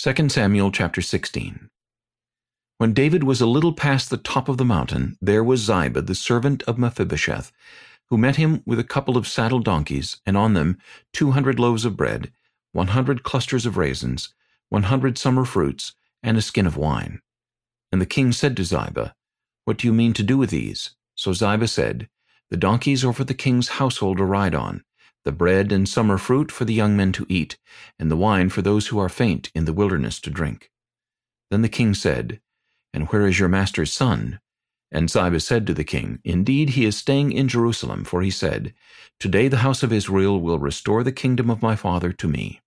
2 Samuel chapter 16 When David was a little past the top of the mountain, there was Ziba, the servant of Mephibosheth, who met him with a couple of saddle donkeys, and on them two hundred loaves of bread, one hundred clusters of raisins, one hundred summer fruits, and a skin of wine. And the king said to Ziba, What do you mean to do with these? So Ziba said, The donkeys are for the king's household to ride on, the bread and summer fruit for the young men to eat, and the wine for those who are faint in the wilderness to drink. Then the king said, And where is your master's son? And Ziba said to the king, Indeed, he is staying in Jerusalem, for he said, Today the house of Israel will restore the kingdom of my father to me.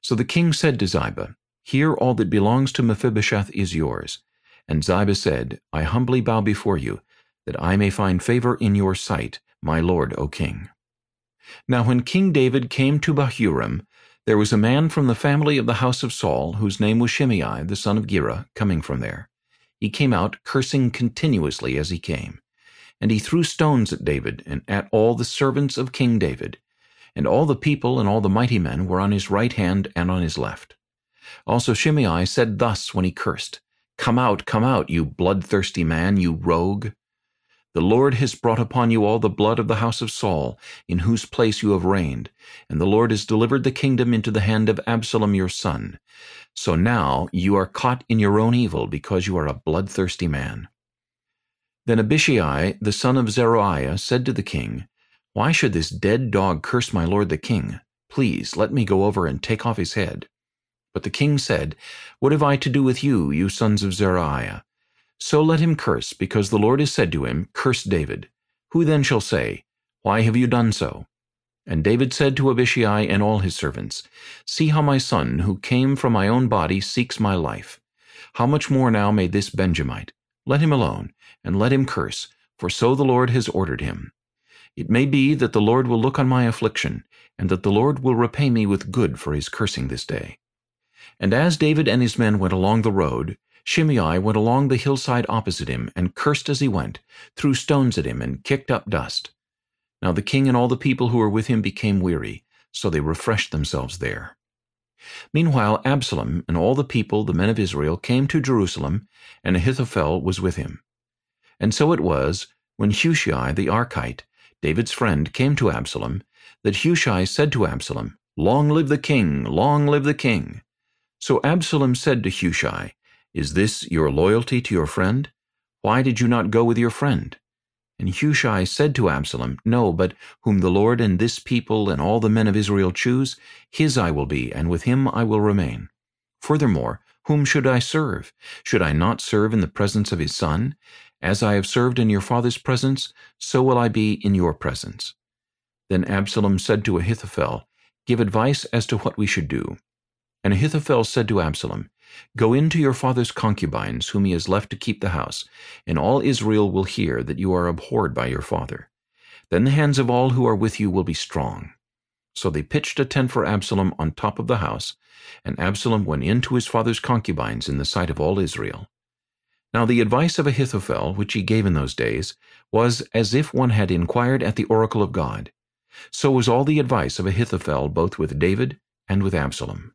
So the king said to Ziba, Here all that belongs to Mephibosheth is yours. And Ziba said, I humbly bow before you, that I may find favor in your sight, my lord, O king. Now when King David came to Bahurim, there was a man from the family of the house of Saul, whose name was Shimei, the son of Gera, coming from there. He came out, cursing continuously as he came. And he threw stones at David, and at all the servants of King David. And all the people and all the mighty men were on his right hand and on his left. Also Shimei said thus when he cursed, Come out, come out, you bloodthirsty man, you rogue. The Lord has brought upon you all the blood of the house of Saul, in whose place you have reigned, and the Lord has delivered the kingdom into the hand of Absalom your son. So now you are caught in your own evil, because you are a bloodthirsty man. Then Abishai, the son of Zeruiah, said to the king, Why should this dead dog curse my lord the king? Please, let me go over and take off his head. But the king said, What have I to do with you, you sons of Zeruiah? So let him curse, because the Lord has said to him, Curse David. Who then shall say, Why have you done so? And David said to Abishai and all his servants, See how my son, who came from my own body, seeks my life. How much more now may this Benjamite? Let him alone, and let him curse, for so the Lord has ordered him. It may be that the Lord will look on my affliction, and that the Lord will repay me with good for his cursing this day. And as David and his men went along the road, Shimei went along the hillside opposite him, and cursed as he went, threw stones at him, and kicked up dust. Now the king and all the people who were with him became weary, so they refreshed themselves there. Meanwhile Absalom and all the people, the men of Israel, came to Jerusalem, and Ahithophel was with him. And so it was, when Hushai the Archite, David's friend, came to Absalom, that Hushai said to Absalom, Long live the king, long live the king. So Absalom said to Hushai, is this your loyalty to your friend? Why did you not go with your friend? And Hushai said to Absalom, No, but whom the Lord and this people and all the men of Israel choose, his I will be, and with him I will remain. Furthermore, whom should I serve? Should I not serve in the presence of his son? As I have served in your father's presence, so will I be in your presence. Then Absalom said to Ahithophel, Give advice as to what we should do. And Ahithophel said to Absalom, Go in to your father's concubines, whom he has left to keep the house, and all Israel will hear that you are abhorred by your father. Then the hands of all who are with you will be strong. So they pitched a tent for Absalom on top of the house, and Absalom went in to his father's concubines in the sight of all Israel. Now the advice of Ahithophel, which he gave in those days, was as if one had inquired at the oracle of God. So was all the advice of Ahithophel both with David and with Absalom.